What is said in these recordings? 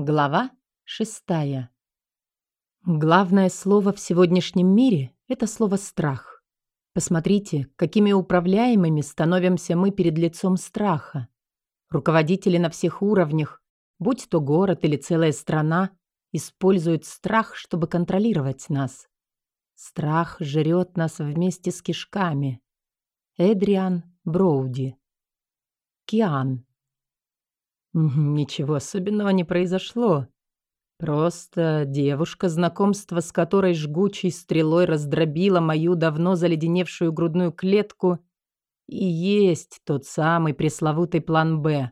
Глава шестая. Главное слово в сегодняшнем мире – это слово «страх». Посмотрите, какими управляемыми становимся мы перед лицом страха. Руководители на всех уровнях, будь то город или целая страна, используют страх, чтобы контролировать нас. Страх жрет нас вместе с кишками. Эдриан Броуди. Киан. Ничего особенного не произошло. Просто девушка, знакомство с которой жгучей стрелой раздробила мою давно заледеневшую грудную клетку, и есть тот самый пресловутый план «Б».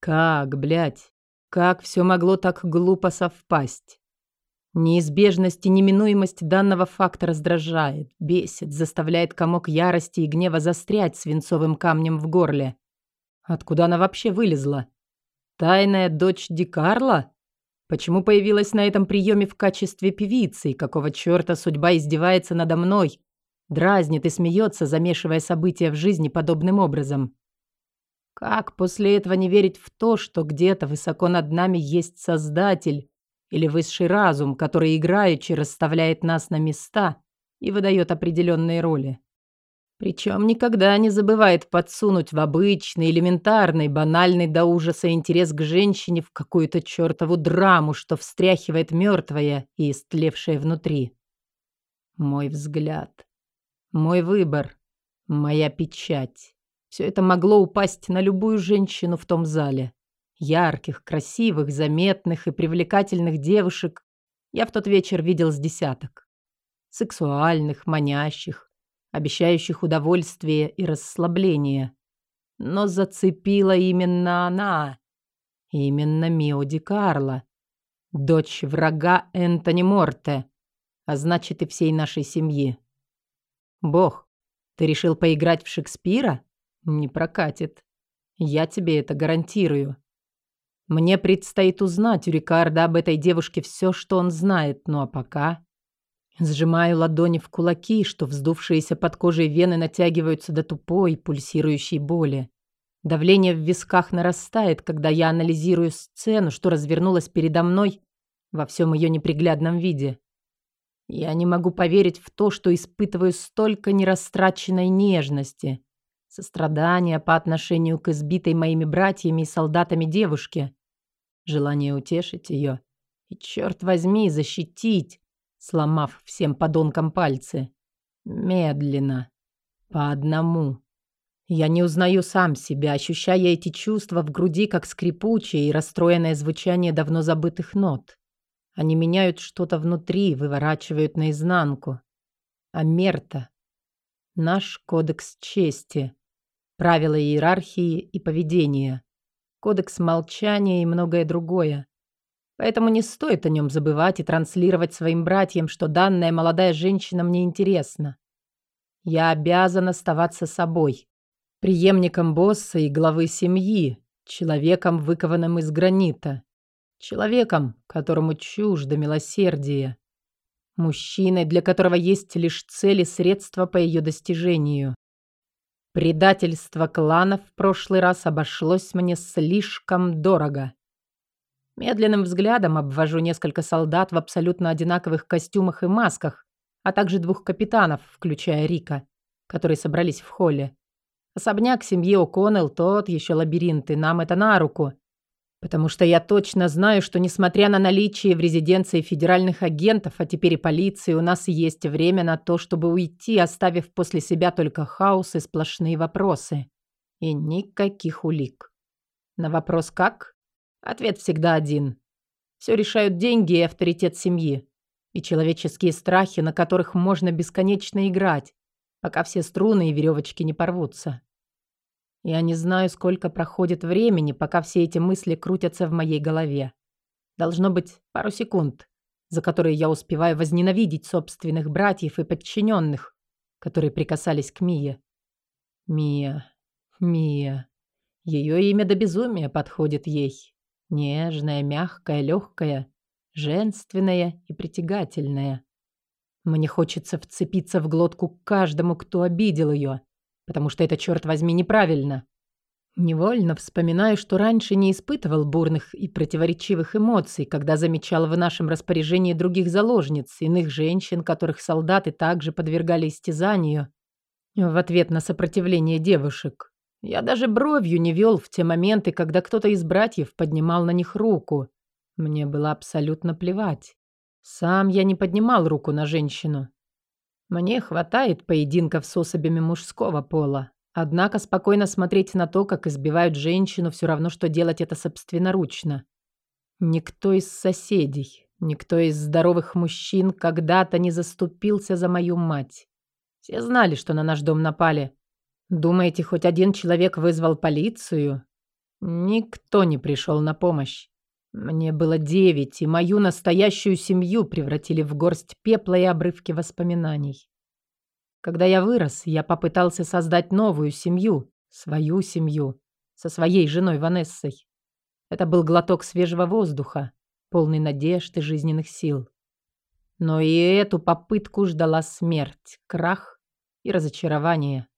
Как, блядь, как все могло так глупо совпасть? Неизбежность и неминуемость данного факта раздражает, бесит, заставляет комок ярости и гнева застрять свинцовым камнем в горле. Откуда она вообще вылезла? Тайная дочь Ди Карла? Почему появилась на этом приеме в качестве певицы? И какого черта судьба издевается надо мной? Дразнит и смеется, замешивая события в жизни подобным образом. Как после этого не верить в то, что где-то высоко над нами есть Создатель или высший разум, который играючи расставляет нас на места и выдает определенные роли? Причем никогда не забывает подсунуть в обычный, элементарный, банальный до ужаса интерес к женщине в какую-то чертову драму, что встряхивает мертвое и истлевшее внутри. Мой взгляд, мой выбор, моя печать. Все это могло упасть на любую женщину в том зале. Ярких, красивых, заметных и привлекательных девушек я в тот вечер видел с десяток. Сексуальных, манящих, обещающих удовольствие и расслабление. Но зацепила именно она. Именно Мио Ди Карло, дочь врага Энтони Морте, а значит и всей нашей семьи. Бог, ты решил поиграть в Шекспира? Не прокатит. Я тебе это гарантирую. Мне предстоит узнать у Рикарда об этой девушке все, что он знает, ну а пока... Сжимаю ладони в кулаки, что вздувшиеся под кожей вены натягиваются до тупой, пульсирующей боли. Давление в висках нарастает, когда я анализирую сцену, что развернулась передо мной во всем ее неприглядном виде. Я не могу поверить в то, что испытываю столько нерастраченной нежности, сострадания по отношению к избитой моими братьями и солдатами девушке, желание утешить ее и, черт возьми, защитить, сломав всем подонкам пальцы. Медленно. По одному. Я не узнаю сам себя, ощущая эти чувства в груди, как скрипучее и расстроенное звучание давно забытых нот. Они меняют что-то внутри, выворачивают наизнанку. А мерта — наш кодекс чести, правила иерархии и поведения, кодекс молчания и многое другое. Поэтому не стоит о нем забывать и транслировать своим братьям, что данная молодая женщина мне интересна. Я обязан оставаться собой, преемником босса и главы семьи, человеком, выкованным из гранита, человеком, которому чуждо милосердие, мужчиной, для которого есть лишь цели и средства по ее достижению. Предательство кланов в прошлый раз обошлось мне слишком дорого. Медленным взглядом обвожу несколько солдат в абсолютно одинаковых костюмах и масках, а также двух капитанов, включая Рика, которые собрались в холле. Особняк семьи О'Коннелл тот еще лабиринт, и нам это на руку. Потому что я точно знаю, что несмотря на наличие в резиденции федеральных агентов, а теперь и полиции, у нас есть время на то, чтобы уйти, оставив после себя только хаос и сплошные вопросы. И никаких улик. На вопрос «как?» Ответ всегда один. Все решают деньги и авторитет семьи. И человеческие страхи, на которых можно бесконечно играть, пока все струны и веревочки не порвутся. Я не знаю, сколько проходит времени, пока все эти мысли крутятся в моей голове. Должно быть пару секунд, за которые я успеваю возненавидеть собственных братьев и подчиненных, которые прикасались к Мие. Мия, Мия. Ее имя до безумия подходит ей. Нежная, мягкая, легкая, женственная и притягательная. Мне хочется вцепиться в глотку каждому, кто обидел ее, потому что это, черт возьми, неправильно. Невольно вспоминаю, что раньше не испытывал бурных и противоречивых эмоций, когда замечал в нашем распоряжении других заложниц, иных женщин, которых солдаты также подвергали истязанию в ответ на сопротивление девушек. Я даже бровью не вел в те моменты, когда кто-то из братьев поднимал на них руку. Мне было абсолютно плевать. Сам я не поднимал руку на женщину. Мне хватает поединков с особями мужского пола. Однако спокойно смотреть на то, как избивают женщину, все равно, что делать это собственноручно. Никто из соседей, никто из здоровых мужчин когда-то не заступился за мою мать. Все знали, что на наш дом напали. Думаете, хоть один человек вызвал полицию? Никто не пришел на помощь. Мне было девять, и мою настоящую семью превратили в горсть пепла и обрывки воспоминаний. Когда я вырос, я попытался создать новую семью, свою семью, со своей женой Ванессой. Это был глоток свежего воздуха, полный надежд и жизненных сил. Но и эту попытку ждала смерть, крах и разочарование.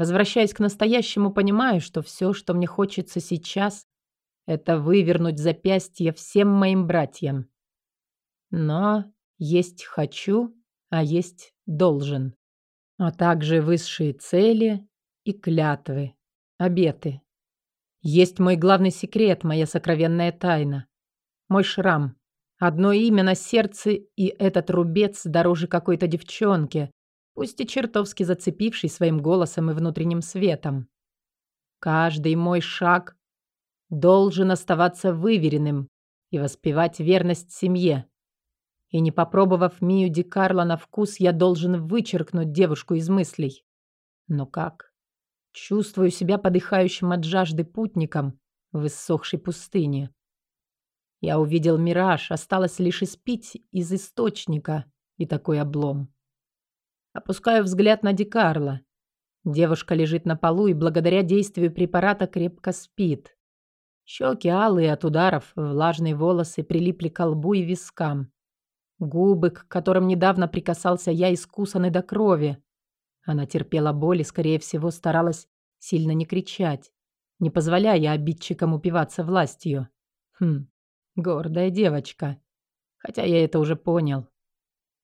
Возвращаясь к настоящему, понимаю, что все, что мне хочется сейчас, это вывернуть запястье всем моим братьям. Но есть хочу, а есть должен, а также высшие цели и клятвы, обеты. Есть мой главный секрет, моя сокровенная тайна. Мой шрам. Одно имя на сердце, и этот рубец дороже какой-то девчонки, пусть и чертовски зацепивший своим голосом и внутренним светом. Каждый мой шаг должен оставаться выверенным и воспевать верность семье. И не попробовав Мию Ди Карло на вкус, я должен вычеркнуть девушку из мыслей. Но как? Чувствую себя подыхающим от жажды путником в иссохшей пустыне. Я увидел мираж, осталось лишь испить из источника, и такой облом. Опускаю взгляд на Ди Карло. Девушка лежит на полу и благодаря действию препарата крепко спит. Щеки алые от ударов, влажные волосы прилипли к лбу и вискам. Губы, к которым недавно прикасался я, искусаны до крови. Она терпела боль и, скорее всего, старалась сильно не кричать, не позволяя обидчикам упиваться властью. Хм, гордая девочка. Хотя я это уже понял.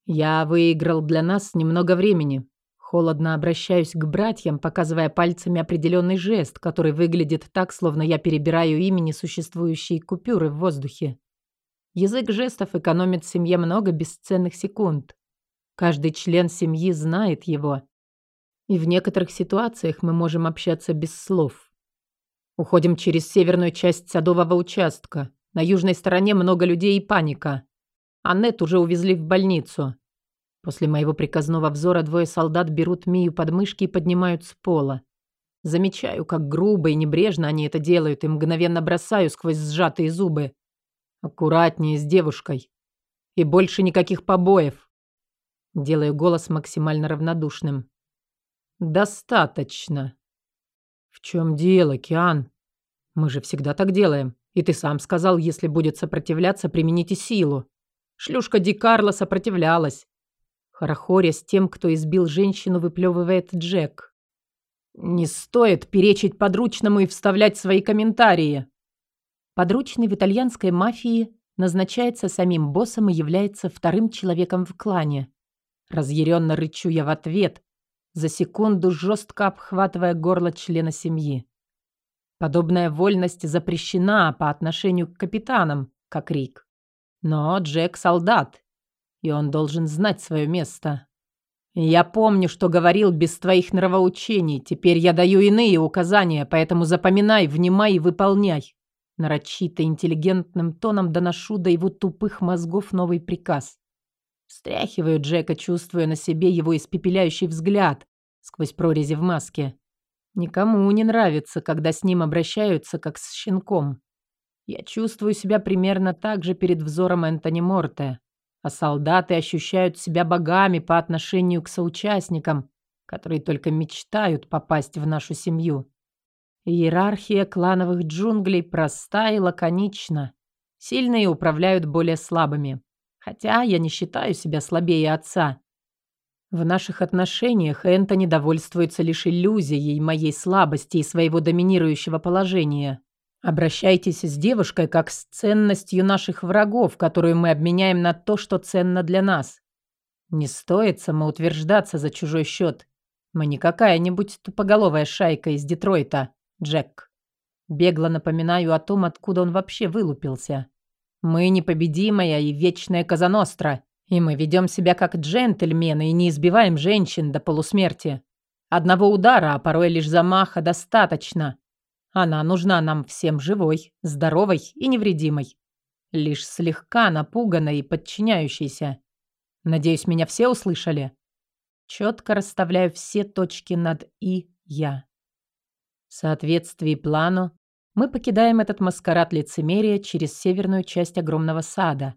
Я выиграл для нас немного времени. Холодно обращаюсь к братьям, показывая пальцами определенный жест, который выглядит так, словно я перебираю имени существующие купюры в воздухе. Язык жестов экономит семье много бесценных секунд. Каждый член семьи знает его. И в некоторых ситуациях мы можем общаться без слов. Уходим через северную часть садового участка. На южной стороне много людей и паника. Аннет уже увезли в больницу. После моего приказного взора двое солдат берут Мию под мышки и поднимают с пола. Замечаю, как грубо и небрежно они это делают, и мгновенно бросаю сквозь сжатые зубы. Аккуратнее с девушкой. И больше никаких побоев. Делаю голос максимально равнодушным. Достаточно. В чем дело, Киан? Мы же всегда так делаем. И ты сам сказал, если будет сопротивляться, примените силу. Шлюшка Ди Карло сопротивлялась. Хорохоря с тем, кто избил женщину, выплевывает Джек. Не стоит перечить подручному и вставлять свои комментарии. Подручный в итальянской мафии назначается самим боссом и является вторым человеком в клане. Разъяренно рычу я в ответ, за секунду жестко обхватывая горло члена семьи. Подобная вольность запрещена по отношению к капитанам, как Рик. Но Джек – солдат, и он должен знать свое место. Я помню, что говорил без твоих нравоучений. Теперь я даю иные указания, поэтому запоминай, внимай и выполняй. Нарочито интеллигентным тоном доношу до его тупых мозгов новый приказ. Встряхиваю Джека, чувствуя на себе его испепеляющий взгляд сквозь прорези в маске. Никому не нравится, когда с ним обращаются, как с щенком. Я чувствую себя примерно так же перед взором Энтони Морте, а солдаты ощущают себя богами по отношению к соучастникам, которые только мечтают попасть в нашу семью. Иерархия клановых джунглей проста и лаконична. Сильные управляют более слабыми. Хотя я не считаю себя слабее отца. В наших отношениях Энтони довольствуется лишь иллюзией моей слабости и своего доминирующего положения. Обращайтесь с девушкой как с ценностью наших врагов, которую мы обменяем на то, что ценно для нас. Не стоит самоутверждаться за чужой счет. Мы не какая-нибудь тупоголовая шайка из Детройта, Джек. Бегло напоминаю о том, откуда он вообще вылупился. Мы непобедимая и вечная Казаностра, и мы ведем себя как джентльмены и не избиваем женщин до полусмерти. Одного удара, а порой лишь замаха достаточно. Она нужна нам всем живой, здоровой и невредимой. Лишь слегка напуганной и подчиняющейся. Надеюсь, меня все услышали? Четко расставляю все точки над «и» я. В соответствии плану мы покидаем этот маскарад лицемерия через северную часть огромного сада.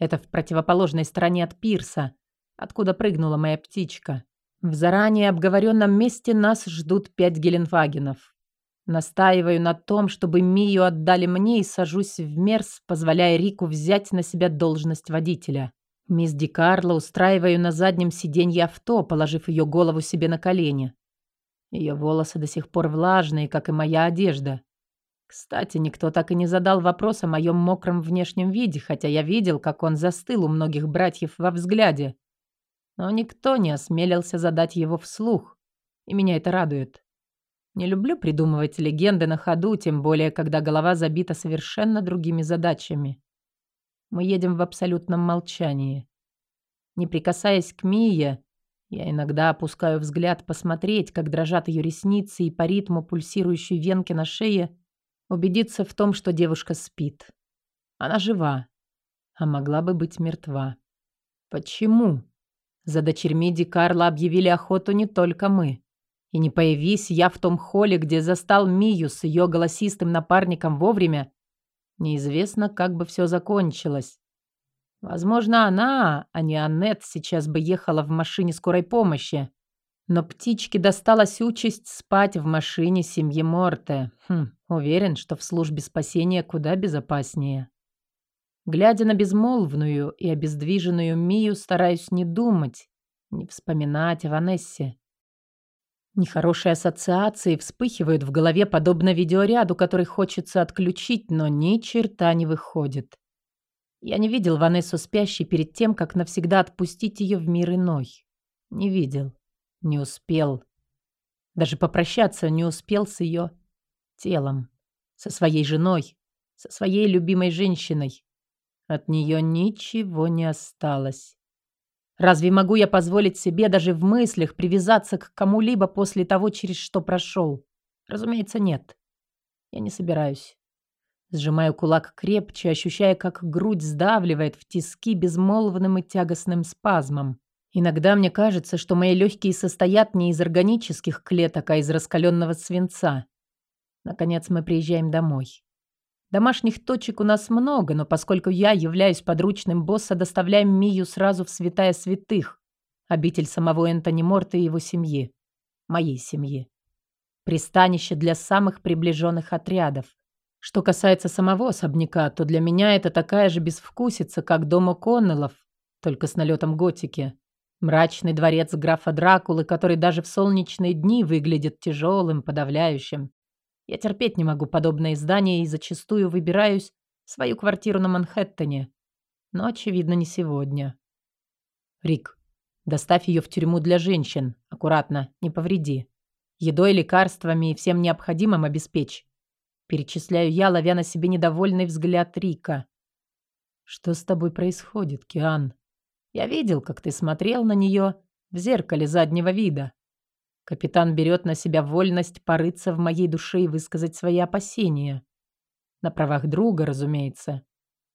Это в противоположной стороне от пирса, откуда прыгнула моя птичка. В заранее обговоренном месте нас ждут пять геленвагенов. Настаиваю на том, чтобы Мию отдали мне и сажусь в Мерс, позволяя Рику взять на себя должность водителя. Мисс Ди Карло устраиваю на заднем сиденье авто, положив ее голову себе на колени. Ее волосы до сих пор влажные, как и моя одежда. Кстати, никто так и не задал вопрос о моем мокром внешнем виде, хотя я видел, как он застыл у многих братьев во взгляде. Но никто не осмелился задать его вслух, и меня это радует. Не люблю придумывать легенды на ходу, тем более, когда голова забита совершенно другими задачами. Мы едем в абсолютном молчании. Не прикасаясь к Мие, я иногда опускаю взгляд посмотреть, как дрожат ее ресницы и по ритму пульсирующей венки на шее убедиться в том, что девушка спит. Она жива, а могла бы быть мертва. Почему? За дочерьми Ди Карла объявили охоту не только мы. И не появись я в том холле, где застал Мию с ее голосистым напарником вовремя, неизвестно, как бы все закончилось. Возможно, она, а не Аннет, сейчас бы ехала в машине скорой помощи. Но птичке досталась участь спать в машине семьи Морте. Хм, уверен, что в службе спасения куда безопаснее. Глядя на безмолвную и обездвиженную Мию, стараюсь не думать, не вспоминать о Ванессе. Нехорошие ассоциации вспыхивают в голове подобно видеоряду, который хочется отключить, но ни черта не выходит. Я не видел Ванессу спящей перед тем, как навсегда отпустить ее в мир иной. Не видел. Не успел. Даже попрощаться не успел с ее телом, со своей женой, со своей любимой женщиной. От нее ничего не осталось. Разве могу я позволить себе даже в мыслях привязаться к кому-либо после того, через что прошел? Разумеется, нет. Я не собираюсь. Сжимаю кулак крепче, ощущая, как грудь сдавливает в тиски безмолвным и тягостным спазмом. Иногда мне кажется, что мои легкие состоят не из органических клеток, а из раскаленного свинца. Наконец мы приезжаем домой. Домашних точек у нас много, но поскольку я являюсь подручным босса, доставляем Мию сразу в святая святых, обитель самого Энтони Морта и его семьи. Моей семьи. Пристанище для самых приближенных отрядов. Что касается самого особняка, то для меня это такая же безвкусица, как дом О'Коннеллов, только с налетом готики. Мрачный дворец графа Дракулы, который даже в солнечные дни выглядит тяжелым, подавляющим. Я терпеть не могу подобные здания и зачастую выбираюсь в свою квартиру на Манхэттене. Но, очевидно, не сегодня. Рик, доставь ее в тюрьму для женщин. Аккуратно, не повреди. Едой, лекарствами и всем необходимым обеспечь. Перечисляю я, ловя на себе недовольный взгляд Рика. Что с тобой происходит, Киан? Я видел, как ты смотрел на нее в зеркале заднего вида. Капитан берет на себя вольность порыться в моей душе и высказать свои опасения. На правах друга, разумеется.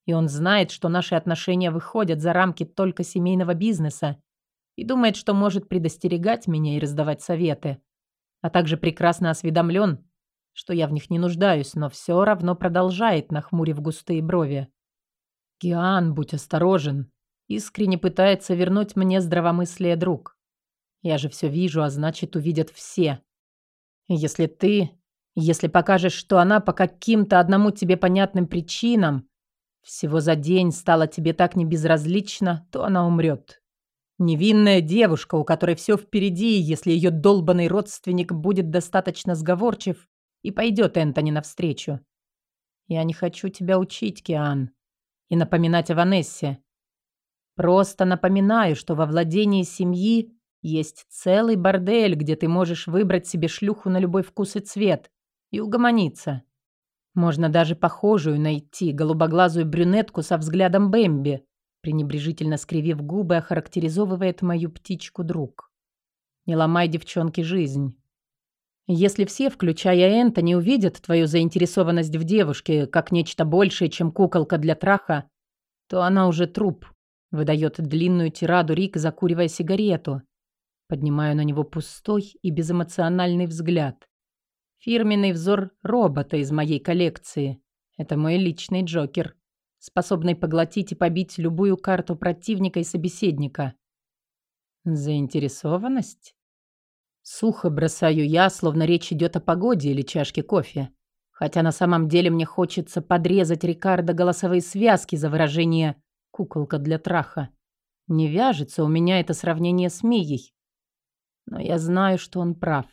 И он знает, что наши отношения выходят за рамки только семейного бизнеса и думает, что может предостерегать меня и раздавать советы. А также прекрасно осведомлен, что я в них не нуждаюсь, но все равно продолжает, нахмурив густые брови. «Гиан, будь осторожен. Искренне пытается вернуть мне здравомыслие друг. Я же все вижу, а значит, увидят все. Если ты... Если покажешь, что она по каким-то одному тебе понятным причинам всего за день стала тебе так небезразлична, то она умрет. Невинная девушка, у которой все впереди, если ее долбанный родственник будет достаточно сговорчив и пойдет Энтони навстречу. Я не хочу тебя учить, Киан, и напоминать о Ванессе. Просто напоминаю, что во владении семьи есть целый бордель, где ты можешь выбрать себе шлюху на любой вкус и цвет и угомониться. Можно даже похожую найти, голубоглазую брюнетку со взглядом Бэмби, пренебрежительно скривив губы, охарактеризовывает мою птичку друг. Не ломай девчонке жизнь. Если все, включая Энтони, увидят твою заинтересованность в девушке как нечто большее, чем куколка для траха, то она уже труп. Выдает длинную тираду Рик, закуривая сигарету. Поднимаю на него пустой и безэмоциональный взгляд. Фирменный взор робота из моей коллекции. Это мой личный Джокер способный поглотить и побить любую карту противника и собеседника. Заинтересованность? Сухо бросаю я, словно речь идет о погоде или чашке кофе. Хотя на самом деле мне хочется подрезать Рикардо голосовые связки за выражение «куколка для траха». Не вяжется у меня это сравнение с Мией. Но я знаю, что он прав.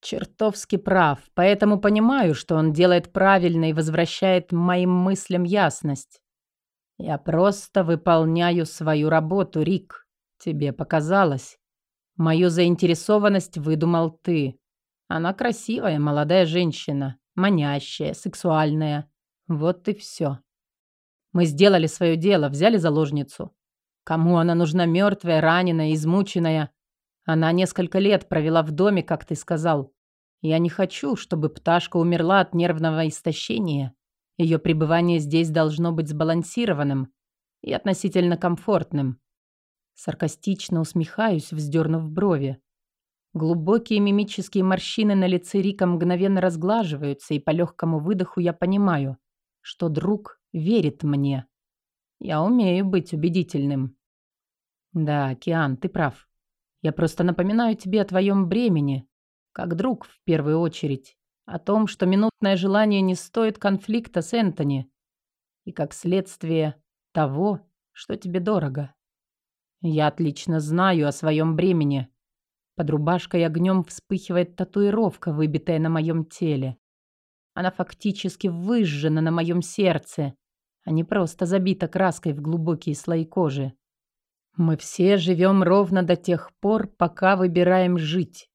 Чертовски прав, поэтому понимаю, что он делает правильно и возвращает моим мыслям ясность. Я просто выполняю свою работу, Рик. Тебе показалось. Мою заинтересованность выдумал ты. Она красивая, молодая женщина, манящая, сексуальная. Вот и все. Мы сделали свое дело, взяли заложницу. Кому она нужна мертвая, раненая, измученная? Она несколько лет провела в доме, как ты сказал. Я не хочу, чтобы пташка умерла от нервного истощения. Ее пребывание здесь должно быть сбалансированным и относительно комфортным. Саркастично усмехаюсь, вздернув брови. Глубокие мимические морщины на лице Рика мгновенно разглаживаются, и по легкому выдоху я понимаю, что друг верит мне. Я умею быть убедительным. Да, Киан, ты прав. Я просто напоминаю тебе о твоем бремени, как друг в первую очередь, о том, что минутное желание не стоит конфликта с Энтони, и как следствие того, что тебе дорого. Я отлично знаю о своем бремени. Под рубашкой огнем вспыхивает татуировка, выбитая на моем теле. Она фактически выжжена на моем сердце, а не просто забита краской в глубокие слои кожи. Мы все живем ровно до тех пор, пока выбираем жить.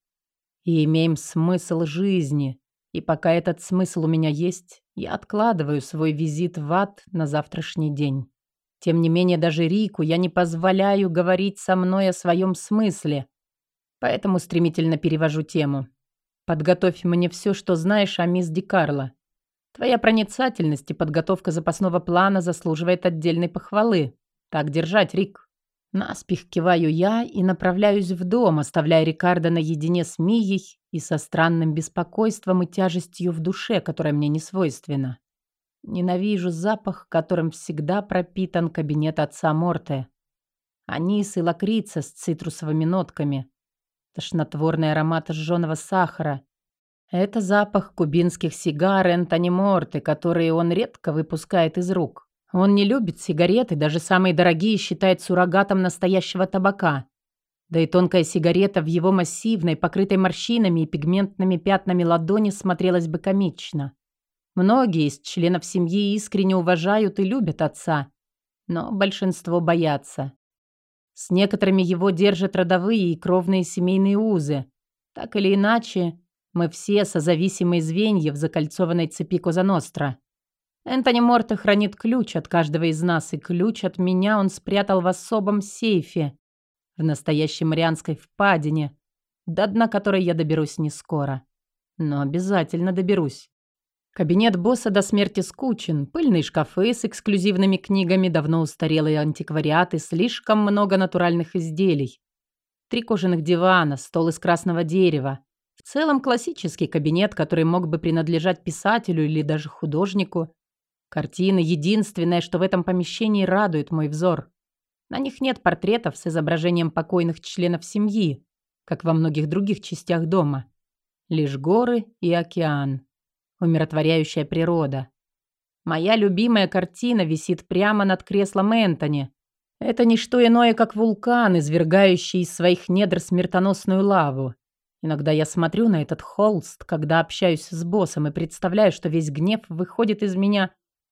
И имеем смысл жизни. И пока этот смысл у меня есть, я откладываю свой визит в ад на завтрашний день. Тем не менее, даже Рику я не позволяю говорить со мной о своем смысле. Поэтому стремительно перевожу тему. Подготовь мне все, что знаешь о мисс Ди Карло. Твоя проницательность и подготовка запасного плана заслуживает отдельной похвалы. Так держать, Рик. Наспех киваю я и направляюсь в дом, оставляя Рикардо наедине с Мией и со странным беспокойством и тяжестью в душе, которая мне не свойственна. Ненавижу запах, которым всегда пропитан кабинет отца Морте. Анис и лакрица с цитрусовыми нотками. Тошнотворный аромат жженого сахара. Это запах кубинских сигар Энтони Морте, которые он редко выпускает из рук. Он не любит сигареты, даже самые дорогие считает суррогатом настоящего табака. Да и тонкая сигарета в его массивной, покрытой морщинами и пигментными пятнами ладони смотрелась бы комично. Многие из членов семьи искренне уважают и любят отца, но большинство боятся. С некоторыми его держат родовые и кровные семейные узы. Так или иначе, мы все созависимые звенья в закольцованной цепи Козаностра. Энтони Морте хранит ключ от каждого из нас, и ключ от меня он спрятал в особом сейфе в настоящей Марианской впадине, до дна которой я доберусь не скоро. Но обязательно доберусь. Кабинет босса до смерти скучен, пыльные шкафы с эксклюзивными книгами, давно устарелые антиквариаты, слишком много натуральных изделий. Три кожаных дивана, стол из красного дерева. В целом классический кабинет, который мог бы принадлежать писателю или даже художнику. Картины – единственное, что в этом помещении радует мой взор. На них нет портретов с изображением покойных членов семьи, как во многих других частях дома. Лишь горы и океан. Умиротворяющая природа. Моя любимая картина висит прямо над креслом Энтони. Это не что иное, как вулкан, извергающий из своих недр смертоносную лаву. Иногда я смотрю на этот холст, когда общаюсь с боссом и представляю, что весь гнев выходит из меня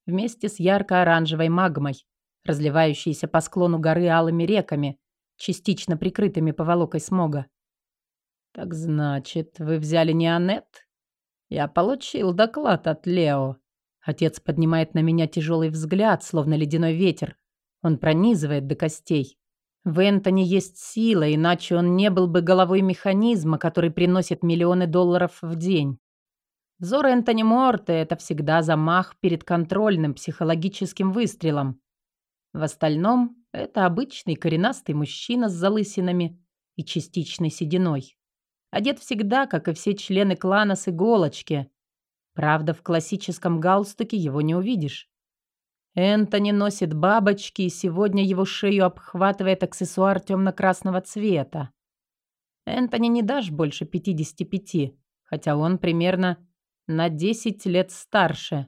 вместе с ярко-оранжевой магмой, разливающейся по склону горы алыми реками, частично прикрытыми поволокой смога. «Так значит, вы взяли не Анет?» «Я получил доклад от Лео». Отец поднимает на меня тяжелый взгляд, словно ледяной ветер. Он пронизывает до костей. В Энтони есть сила, иначе он не был бы головой механизма, который приносит миллионы долларов в день. Взор Энтони Морте – это всегда замах перед контрольным психологическим выстрелом. В остальном – это обычный коренастый мужчина с залысинами и частичной сединой. Одет всегда, как и все члены клана с иголочки. Правда, в классическом галстуке его не увидишь. Энтони носит бабочки, и сегодня его шею обхватывает аксессуар темно-красного цвета. Энтони не дашь больше 55, хотя он примерно на 10 лет старше.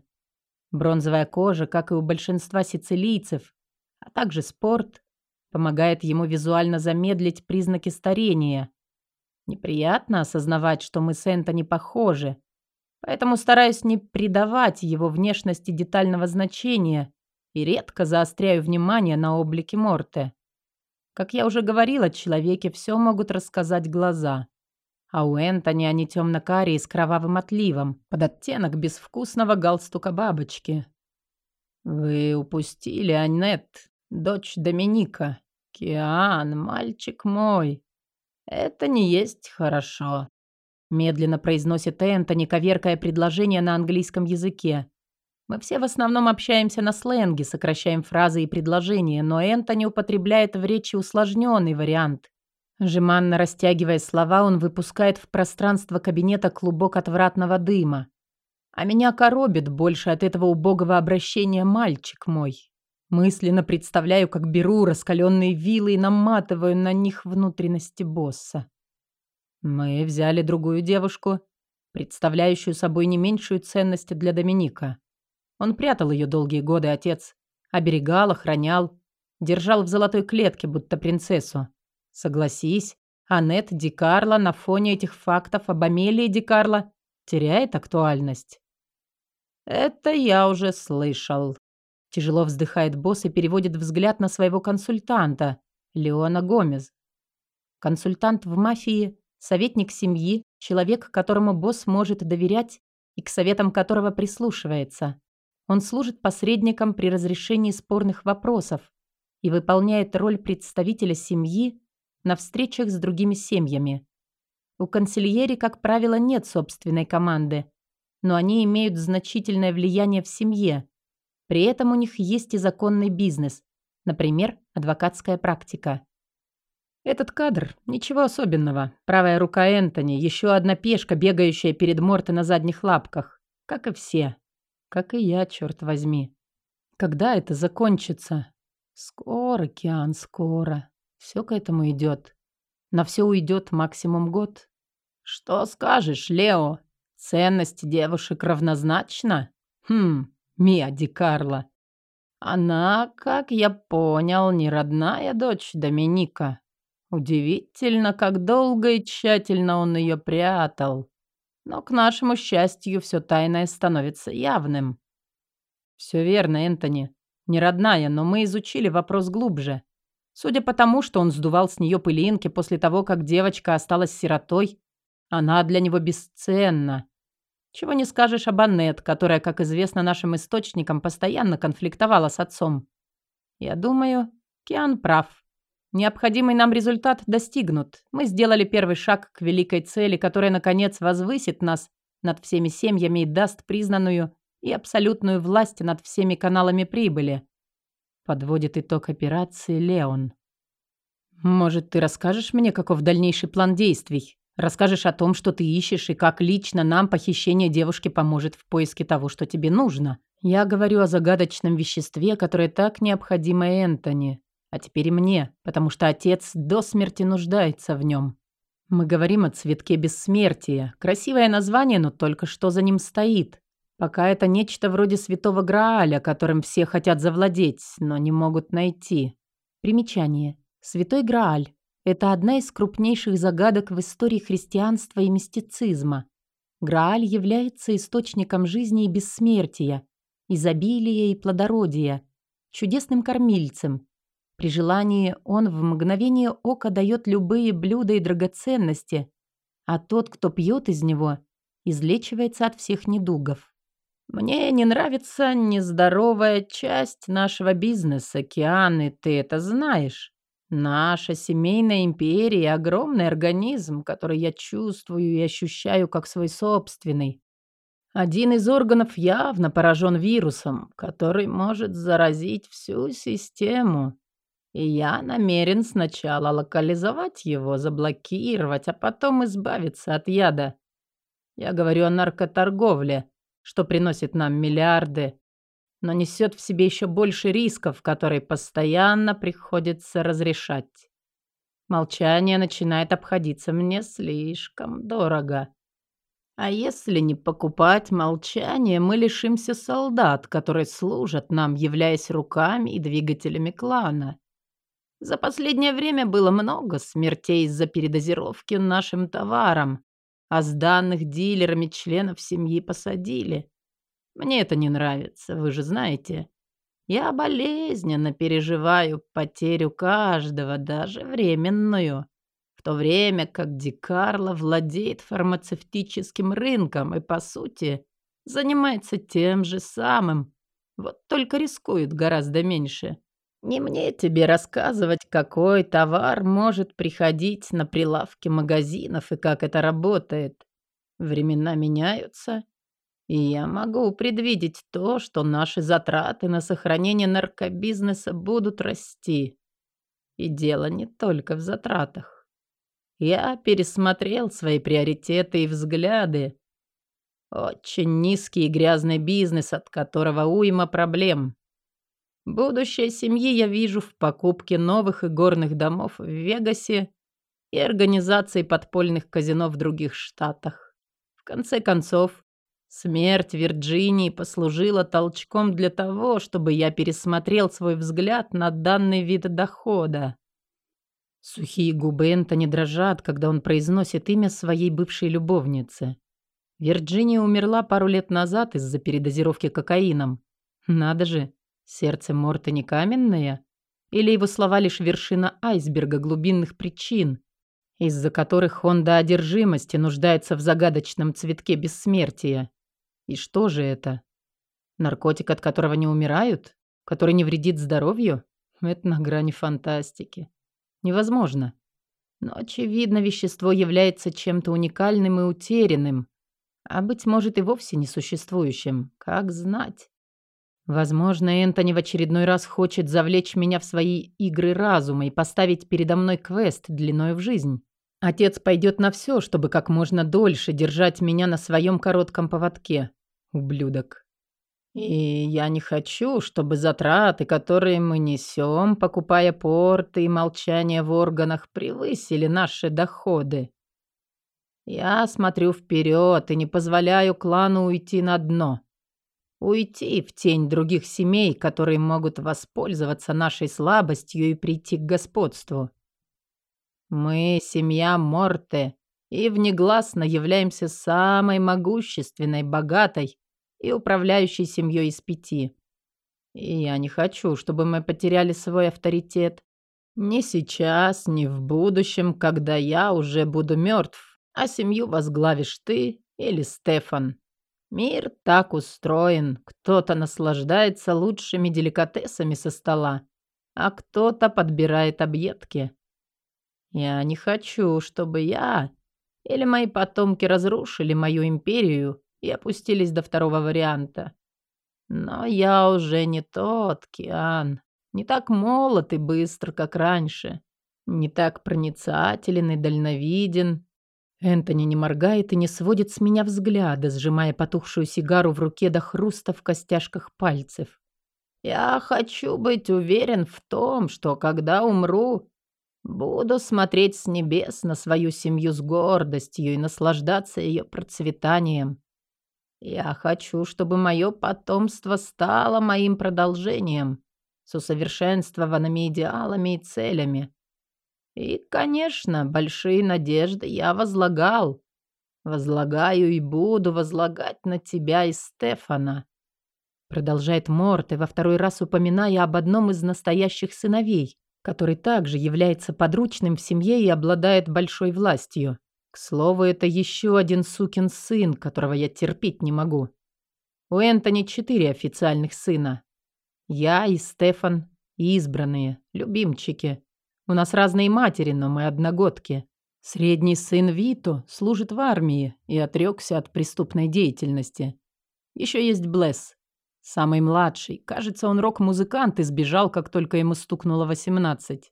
Бронзовая кожа, как и у большинства сицилийцев, а также спорт, помогает ему визуально замедлить признаки старения. Неприятно осознавать, что мы с Энтони похожи, поэтому стараюсь не придавать его внешности детального значения и редко заостряю внимание на облике Морте. Как я уже говорила, человеке все могут рассказать глаза. А у Энтони они темно-карие с кровавым отливом, под оттенок безвкусного галстука бабочки. «Вы упустили, Аннет, дочь Доминика. Киан, мальчик мой. Это не есть хорошо», — медленно произносит Энтони, коверкая предложение на английском языке. Мы все в основном общаемся на сленге, сокращаем фразы и предложения, но Энтони употребляет в речи усложненный вариант. Жеманно растягивая слова, он выпускает в пространство кабинета клубок отвратного дыма. А меня коробит больше от этого убогого обращения «мальчик мой». Мысленно представляю, как беру раскаленные вилы и наматываю на них внутренности босса. Мы взяли другую девушку, представляющую собой не меньшую ценность для Доминика. Он прятал ее долгие годы, отец. Оберегал, охранял. Держал в золотой клетке, будто принцессу. Согласись, Аннет Ди Карло на фоне этих фактов об Амелии Ди Карло теряет актуальность. «Это я уже слышал». Тяжело вздыхает босс и переводит взгляд на своего консультанта, Леона Гомез. Консультант в мафии, советник семьи, человек, которому босс может доверять и к советам которого прислушивается. Он служит посредником при разрешении спорных вопросов и выполняет роль представителя семьи на встречах с другими семьями. У консильери, как правило, нет собственной команды, но они имеют значительное влияние в семье. При этом у них есть и законный бизнес, например, адвокатская практика. Этот кадр – ничего особенного. Правая рука Энтони – еще одна пешка, бегающая перед Морте на задних лапках. Как и все. Как и я, черт возьми. Когда это закончится? Скоро, Киан, скоро. Все к этому идет. На все уйдет максимум год. Что скажешь, Лео? Ценность девушек равнозначна? Хм, Мия Ди Карло. Она, как я понял, не родная дочь Доминика. Удивительно, как долго и тщательно он ее прятал. Но, к нашему счастью, все тайное становится явным. Все верно, Энтони. Не родная, но мы изучили вопрос глубже. Судя по тому, что он сдувал с нее пылинки после того, как девочка осталась сиротой, она для него бесценна. Чего не скажешь об Аннет, которая, как известно нашим источникам, постоянно конфликтовала с отцом. Я думаю, Киан прав. Необходимый нам результат достигнут. Мы сделали первый шаг к великой цели, которая, наконец, возвысит нас над всеми семьями и даст признанную и абсолютную власть над всеми каналами прибыли. Подводит итог операции Леон. Может, ты расскажешь мне, каков дальнейший план действий? Расскажешь о том, что ты ищешь, и как лично нам похищение девушки поможет в поиске того, что тебе нужно. Я говорю о загадочном веществе, которое так необходимо Энтони а теперь и мне, потому что отец до смерти нуждается в нем. Мы говорим о цветке бессмертия. Красивое название, но только что за ним стоит. Пока это нечто вроде святого Грааля, которым все хотят завладеть, но не могут найти. Примечание. Святой Грааль – это одна из крупнейших загадок в истории христианства и мистицизма. Грааль является источником жизни и бессмертия, изобилия и плодородия, чудесным кормильцем. При желании он в мгновение ока дает любые блюда и драгоценности, а тот, кто пьет из него, излечивается от всех недугов. Мне не нравится нездоровая часть нашего бизнеса, Киан, и ты это знаешь. Наша семейная империя – огромный организм, который я чувствую и ощущаю как свой собственный. Один из органов явно поражен вирусом, который может заразить всю систему. И я намерен сначала локализовать его, заблокировать, а потом избавиться от яда. Я говорю о наркоторговле, что приносит нам миллиарды, но несет в себе еще больше рисков, которые постоянно приходится разрешать. Молчание начинает обходиться мне слишком дорого. А если не покупать молчание, мы лишимся солдат, которые служат нам, являясь руками и двигателями клана. За последнее время было много смертей из-за передозировки нашим товаром, а с данных дилерами членов семьи посадили. Мне это не нравится, вы же знаете. Я болезненно переживаю потерю каждого, даже временную, в то время как Дикарло владеет фармацевтическим рынком и, по сути, занимается тем же самым, вот только рискует гораздо меньше. Не мне тебе рассказывать, какой товар может приходить на прилавки магазинов и как это работает. Времена меняются, и я могу предвидеть то, что наши затраты на сохранение наркобизнеса будут расти. И дело не только в затратах. Я пересмотрел свои приоритеты и взгляды. Очень низкий и грязный бизнес, от которого уйма проблем. Будущее семьи я вижу в покупке новых игорных домов в Вегасе и организации подпольных казино в других штатах. В конце концов, смерть Вирджинии послужила толчком для того, чтобы я пересмотрел свой взгляд на данный вид дохода. Сухие губы Энтони дрожат, когда он произносит имя своей бывшей любовницы. Вирджиния умерла пару лет назад из-за передозировки кокаином. Надо же, Сердце Морта не каменное? Или его слова лишь вершина айсберга глубинных причин, из-за которых он до одержимости нуждается в загадочном цветке бессмертия? И что же это? Наркотик, от которого не умирают? Который не вредит здоровью? Это на грани фантастики. Невозможно. Но, очевидно, вещество является чем-то уникальным и утерянным, а, быть может, и вовсе несуществующим. Как знать? Возможно, Энтони в очередной раз хочет завлечь меня в свои игры разума и поставить передо мной квест длиной в жизнь. Отец пойдет на все, чтобы как можно дольше держать меня на своем коротком поводке. Ублюдок. И я не хочу, чтобы затраты, которые мы несем, покупая порты и молчание в органах, превысили наши доходы. Я смотрю вперед и не позволяю клану уйти на дно. Уйти в тень других семей, которые могут воспользоваться нашей слабостью и прийти к господству. Мы семья Морте и внегласно являемся самой могущественной, богатой и управляющей семьей из пяти. И я не хочу, чтобы мы потеряли свой авторитет. Ни сейчас, ни в будущем, когда я уже буду мертв, а семью возглавишь ты или Стефан. Мир так устроен. Кто-то наслаждается лучшими деликатесами со стола, а кто-то подбирает объедки. Я не хочу, чтобы я или мои потомки разрушили мою империю и опустились до второго варианта. Но я уже не тот, Киан. Не так молод и быстр, как раньше. Не так проницателен и дальновиден. Энтони не моргает и не сводит с меня взгляда, сжимая потухшую сигару в руке до хруста в костяшках пальцев. «Я хочу быть уверен в том, что когда умру, буду смотреть с небес на свою семью с гордостью и наслаждаться ее процветанием. Я хочу, чтобы мое потомство стало моим продолжением, с усовершенствованными идеалами и целями. И, конечно, большие надежды я возлагал. Возлагаю и буду возлагать на тебя и Стефана. Продолжает Морте, во второй раз упоминая об одном из настоящих сыновей, который также является подручным в семье и обладает большой властью. К слову, это еще один сукин сын, которого я терпеть не могу. У Энтони четыре официальных сына. Я и Стефан, избранные, любимчики. У нас разные матери, но мы одногодки. Средний сын Вито служит в армии и отрекся от преступной деятельности. Еще есть Блесс, самый младший. Кажется, он рок-музыкант и сбежал, как только ему стукнуло 18.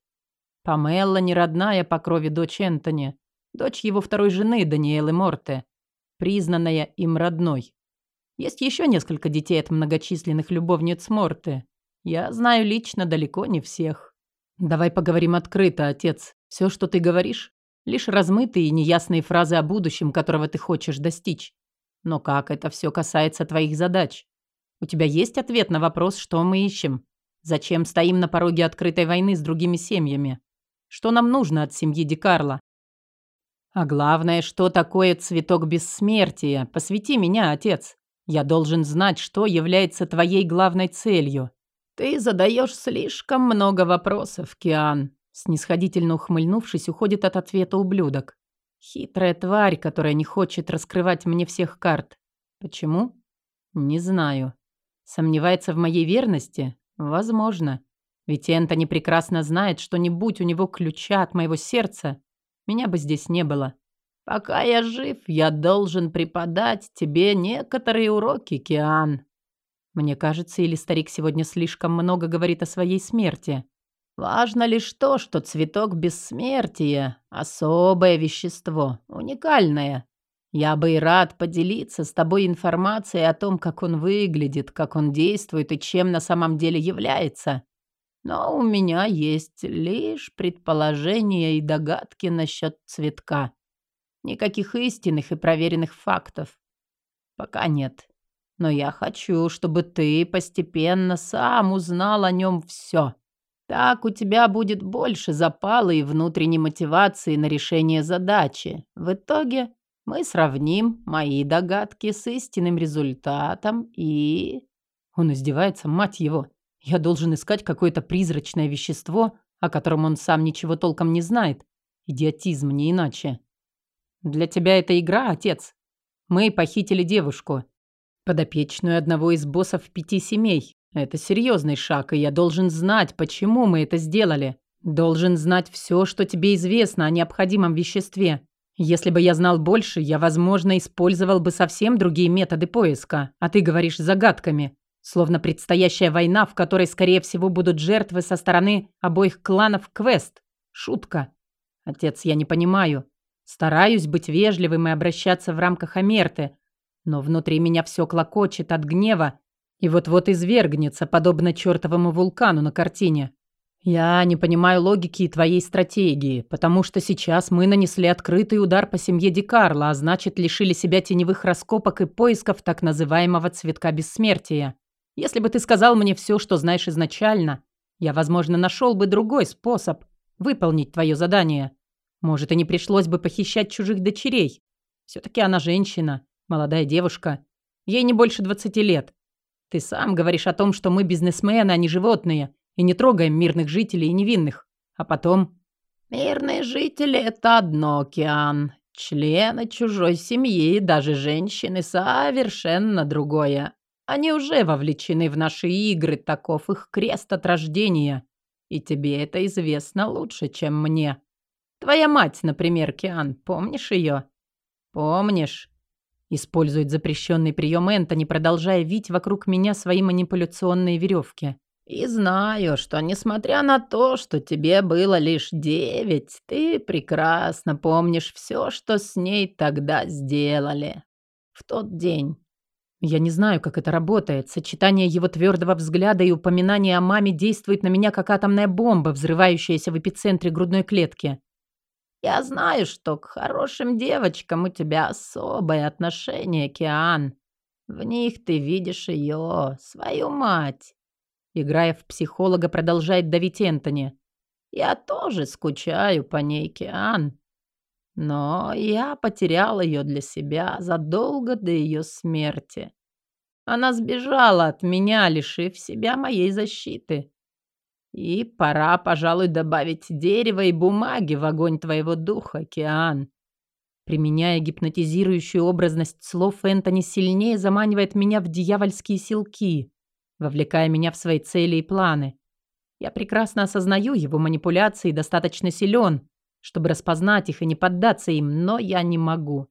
Памелла не родная по крови дочь Энтони, дочь его второй жены Даниэлы Морте, признанная им родной. Есть еще несколько детей от многочисленных любовниц Морты. Я знаю лично далеко не всех. Давай поговорим открыто, отец. Все, что ты говоришь, лишь размытые и неясные фразы о будущем, которого ты хочешь достичь. Но как это все касается твоих задач? У тебя есть ответ на вопрос, что мы ищем? Зачем стоим на пороге открытой войны с другими семьями? Что нам нужно от семьи Ди? А главное, что такое цветок бессмертия? Посвяти меня, отец. Я должен знать, что является твоей главной целью. Ты задаешь слишком много вопросов, Киан. Снисходительно ухмыльнувшись, уходит от ответа ублюдок. Хитрая тварь, которая не хочет раскрывать мне всех карт. Почему? Не знаю. Сомневается в моей верности? Возможно. Ведь Энтони прекрасно знает, что не будь у него ключа от моего сердца, меня бы здесь не было. Пока я жив, я должен преподать тебе некоторые уроки, Киан. Мне кажется, или старик сегодня слишком много говорит о своей смерти. Важно лишь то, что цветок бессмертия – особое вещество, уникальное. Я бы и рад поделиться с тобой информацией о том, как он выглядит, как он действует и чем на самом деле является. Но у меня есть лишь предположения и догадки насчет цветка. Никаких истинных и проверенных фактов. Пока нет. Но я хочу, чтобы ты постепенно сам узнал о нем все. Так у тебя будет больше запала и внутренней мотивации на решение задачи. В итоге мы сравним мои догадки с истинным результатом и... Он издевается, мать его. Я должен искать какое-то призрачное вещество, о котором он сам ничего толком не знает. Идиотизм, не иначе. Для тебя это игра, отец. Мы похитили девушку, подопечную одного из боссов пяти семей. Это серьезный шаг, и я должен знать, почему мы это сделали. Должен знать все, что тебе известно о необходимом веществе. Если бы я знал больше, я, возможно, использовал бы совсем другие методы поиска, а ты говоришь загадками. Словно предстоящая война, в которой, скорее всего, будут жертвы со стороны обоих кланов Квест. Шутка. Отец, я не понимаю. Стараюсь быть вежливым и обращаться в рамках Амерты, но внутри меня все клокочет от гнева и вот-вот извергнется, подобно чертовому вулкану на картине. Я не понимаю логики твоей стратегии, потому что сейчас мы нанесли открытый удар по семье Ди Карло, а значит, лишили себя теневых раскопок и поисков так называемого цветка бессмертия. Если бы ты сказал мне все, что знаешь изначально, я, возможно, нашел бы другой способ выполнить твое задание. Может, и не пришлось бы похищать чужих дочерей. Все-таки она женщина, молодая девушка. Ей не больше 20 лет. Ты сам говоришь о том, что мы бизнесмены, а не животные, и не трогаем мирных жителей и невинных. А потом... Мирные жители — это одно, Океан. Члены чужой семьи, даже женщины, совершенно другое. Они уже вовлечены в наши игры, таков их крест от рождения. И тебе это известно лучше, чем мне. Твоя мать, например, Киан, помнишь ее? Помнишь? Использует запрещенный прием Энтони, продолжая вить вокруг меня свои манипуляционные веревки. И знаю, что, несмотря на то, что тебе было лишь девять, ты прекрасно помнишь все, что с ней тогда сделали. В тот день. Я не знаю, как это работает. Сочетание его твердого взгляда и упоминания о маме действует на меня, как атомная бомба, взрывающаяся в эпицентре грудной клетки. Я знаю, что к хорошим девочкам у тебя особое отношение, Киан. В них ты видишь ее, свою мать. играя в психолога, продолжает давить Энтони. «Я тоже скучаю по ней, Киан. Но я потерял ее для себя задолго до ее смерти. Она сбежала от меня, лишив себя моей защиты. И пора, пожалуй, добавить дерева и бумаги в огонь твоего духа, Киан. Применяя гипнотизирующую образность слов, Энтони сильнее заманивает меня в дьявольские силки, вовлекая меня в свои цели и планы. Я прекрасно осознаю его манипуляции достаточно силен, чтобы распознать их и не поддаться им, но я не могу.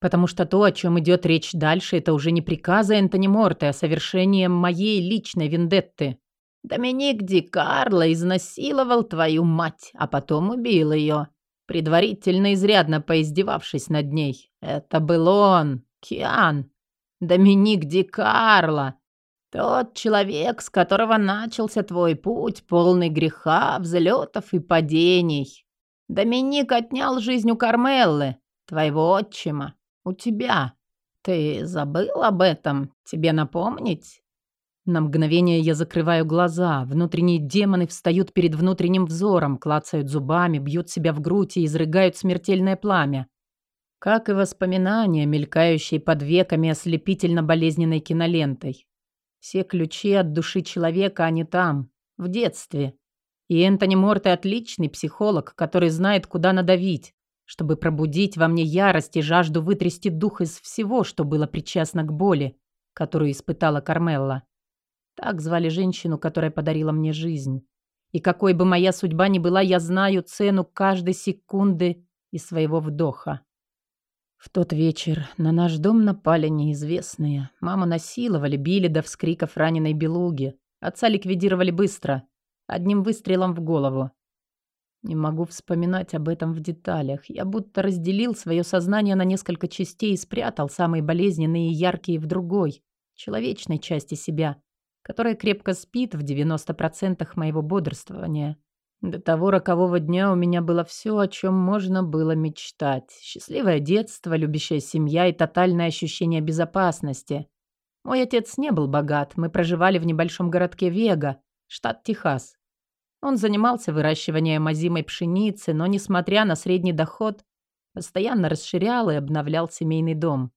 Потому что то, о чем идет речь дальше, это уже не приказы Энтони Морте, а совершение моей личной вендетты. Доминик Ди Карло изнасиловал твою мать, а потом убил ее, предварительно изрядно поиздевавшись над ней. Это был он, Киан, Доминик Ди Карло, тот человек, с которого начался твой путь, полный греха, взлетов и падений. Доминик отнял жизнь у Кармеллы, твоего отчима, у тебя. Ты забыл об этом? Тебе напомнить? На мгновение я закрываю глаза. Внутренние демоны встают перед внутренним взором, клацают зубами, бьют себя в грудь и изрыгают смертельное пламя. Как и воспоминания, мелькающие под веками ослепительно-болезненной кинолентой. Все ключи от души человека, они там, в детстве. И Энтони Морте отличный психолог, который знает, куда надавить, чтобы пробудить во мне ярость и жажду вытрясти дух из всего, что было причастно к боли, которую испытала Кармелла. Так звали женщину, которая подарила мне жизнь. И какой бы моя судьба ни была, я знаю цену каждой секунды и своего вдоха. В тот вечер на наш дом напали неизвестные. Маму насиловали, били до вскриков раненой белуги. Отца ликвидировали быстро – Одним выстрелом в голову. Не могу вспоминать об этом в деталях. Я будто разделил свое сознание на несколько частей и спрятал самые болезненные и яркие в другой, человечной части себя, которая крепко спит в 90% моего бодрствования. До того рокового дня у меня было все, о чем можно было мечтать. Счастливое детство, любящая семья и тотальное ощущение безопасности. Мой отец не был богат. Мы проживали в небольшом городке Вега, штат Техас. Он занимался выращиванием озимой пшеницы, но, несмотря на средний доход, постоянно расширял и обновлял семейный дом.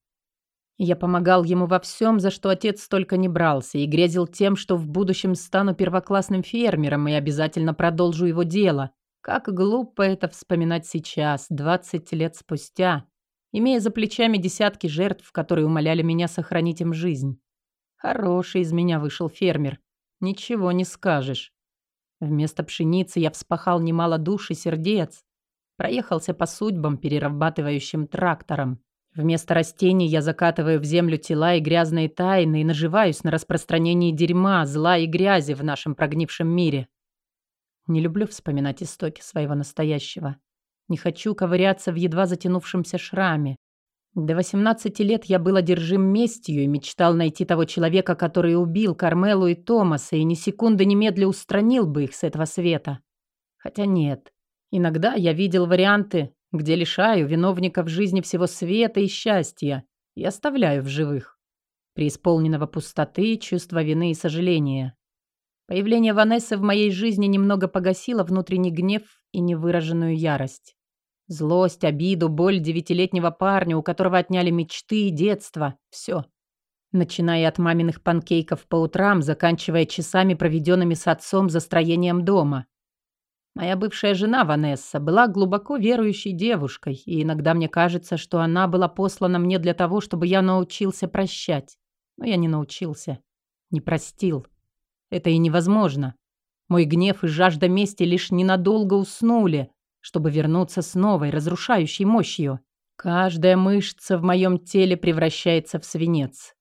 Я помогал ему во всем, за что отец столько не брался, и грезил тем, что в будущем стану первоклассным фермером и обязательно продолжу его дело. Как глупо это вспоминать сейчас, 20 лет спустя, имея за плечами десятки жертв, которые умоляли меня сохранить им жизнь. Хороший из меня вышел фермер. Ничего не скажешь. Вместо пшеницы я вспахал немало душ и сердец. Проехался по судьбам перерабатывающим трактором. Вместо растений я закатываю в землю тела и грязные тайны и наживаюсь на распространении дерьма, зла и грязи в нашем прогнившем мире. Не люблю вспоминать истоки своего настоящего. Не хочу ковыряться в едва затянувшемся шраме. До 18 лет я был одержим местью и мечтал найти того человека, который убил Кармелу и Томаса, и ни секунды немедля устранил бы их с этого света. Хотя нет. Иногда я видел варианты, где лишаю виновников жизни всего света и счастья и оставляю в живых. Преисполненного пустоты, чувства вины и сожаления. Появление Ванессы в моей жизни немного погасило внутренний гнев и невыраженную ярость. Злость, обиду, боль девятилетнего парня, у которого отняли мечты и детство. Все. Начиная от маминых панкейков по утрам, заканчивая часами, проведенными с отцом за строением дома. Моя бывшая жена Ванесса была глубоко верующей девушкой, и иногда мне кажется, что она была послана мне для того, чтобы я научился прощать. Но я не научился. Не простил. Это и невозможно. Мой гнев и жажда мести лишь ненадолго уснули, чтобы вернуться с новой, разрушающей мощью. Каждая мышца в моем теле превращается в свинец.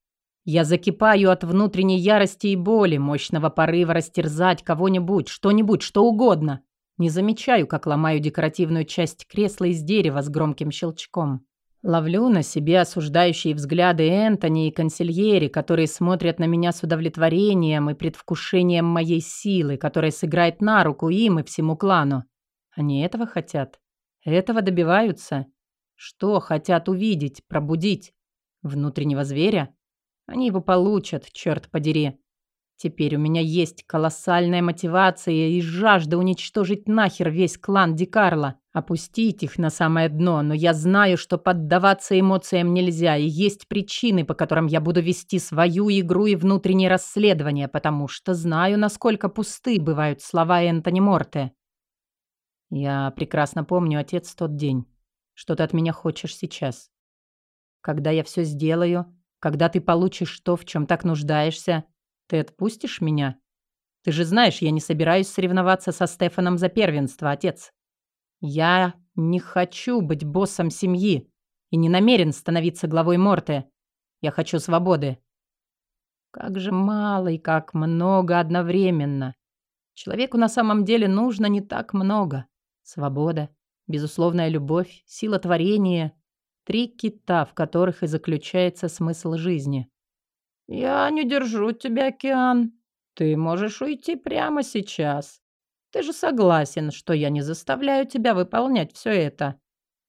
Я закипаю от внутренней ярости и боли, мощного порыва растерзать кого-нибудь, что-нибудь, что угодно. Не замечаю, как ломаю декоративную часть кресла из дерева с громким щелчком. Ловлю на себе осуждающие взгляды Энтони и консильери, которые смотрят на меня с удовлетворением и предвкушением моей силы, которая сыграет на руку им и всему клану. Они этого хотят. Этого добиваются. Что хотят увидеть, пробудить? Внутреннего зверя? Они его получат, черт подери. Теперь у меня есть колоссальная мотивация и жажда уничтожить нахер весь клан Ди Карло, опустить их на самое дно, но я знаю, что поддаваться эмоциям нельзя, и есть причины, по которым я буду вести свою игру и внутреннее расследование, потому что знаю, насколько пусты бывают слова Энтони Морте. Я прекрасно помню, отец, тот день. Что ты от меня хочешь сейчас? Когда я все сделаю, когда ты получишь то, в чем так нуждаешься, ты отпустишь меня? Ты же знаешь, я не собираюсь соревноваться со Стефаном за первенство, отец. Я не хочу быть боссом семьи и не намерен становиться главой Морте. Я хочу свободы. Как же мало и как много одновременно. Человеку на самом деле нужно не так много. Свобода, безусловная любовь, сила творения. Три кита, в которых и заключается смысл жизни. «Я не держу тебя, Океан. Ты можешь уйти прямо сейчас. Ты же согласен, что я не заставляю тебя выполнять все это.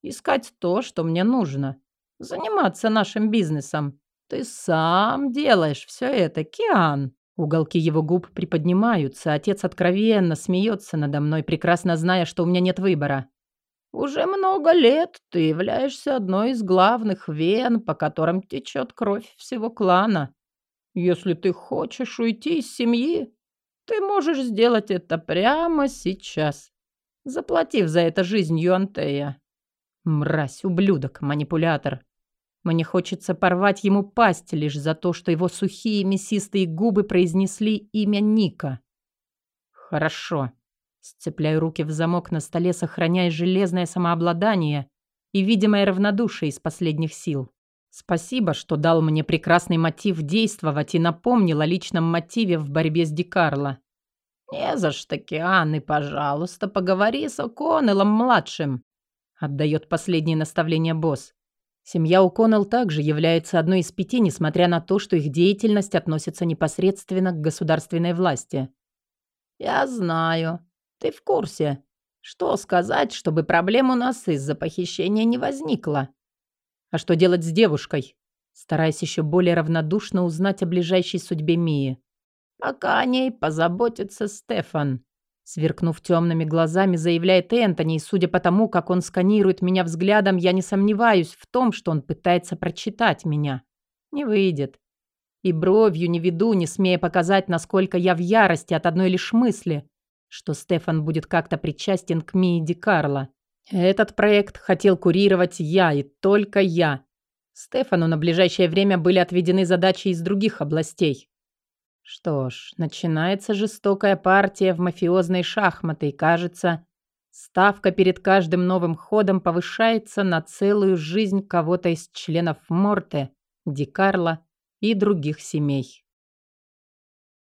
Искать то, что мне нужно. Заниматься нашим бизнесом. Ты сам делаешь все это, Киан». Уголки его губ приподнимаются, отец откровенно смеется надо мной, прекрасно зная, что у меня нет выбора. «Уже много лет ты являешься одной из главных вен, по которым течет кровь всего клана. Если ты хочешь уйти из семьи, ты можешь сделать это прямо сейчас, заплатив за это жизнью Антея. Мразь, ублюдок, манипулятор. Мне хочется порвать ему пасть лишь за то, что его сухие мясистые губы произнесли имя Ника. Хорошо. Сцепляю руки в замок на столе, сохраняя железное самообладание и видимое равнодушие из последних сил. Спасибо, что дал мне прекрасный мотив действовать и напомнил о личном мотиве в борьбе с Дикарло. «Не за что, Киан, пожалуйста, поговори с О'Коннеллом-младшим», отдает последнее наставление босс. Семья О'Коннелл также является одной из пяти, несмотря на то, что их деятельность относится непосредственно к государственной власти. «Я знаю. Ты в курсе. Что сказать, чтобы проблем у нас из-за похищения не возникло?» А что делать с девушкой? Стараясь еще более равнодушно узнать о ближайшей судьбе Мии. Пока о ней позаботится Стефан. Сверкнув темными глазами, заявляет Энтони, и судя по тому, как он сканирует меня взглядом, я не сомневаюсь в том, что он пытается прочитать меня. Не выйдет. И бровью не веду, не смея показать, насколько я в ярости от одной лишь мысли, что Стефан будет как-то причастен к Мии Ди Карло. Этот проект хотел курировать я и только я. Стефану на ближайшее время были отведены задачи из других областей. Что ж, начинается жестокая партия в мафиозные шахматы, и кажется, ставка перед каждым новым ходом повышается на целую жизнь кого-то из членов Морте, Ди Карло и других семей.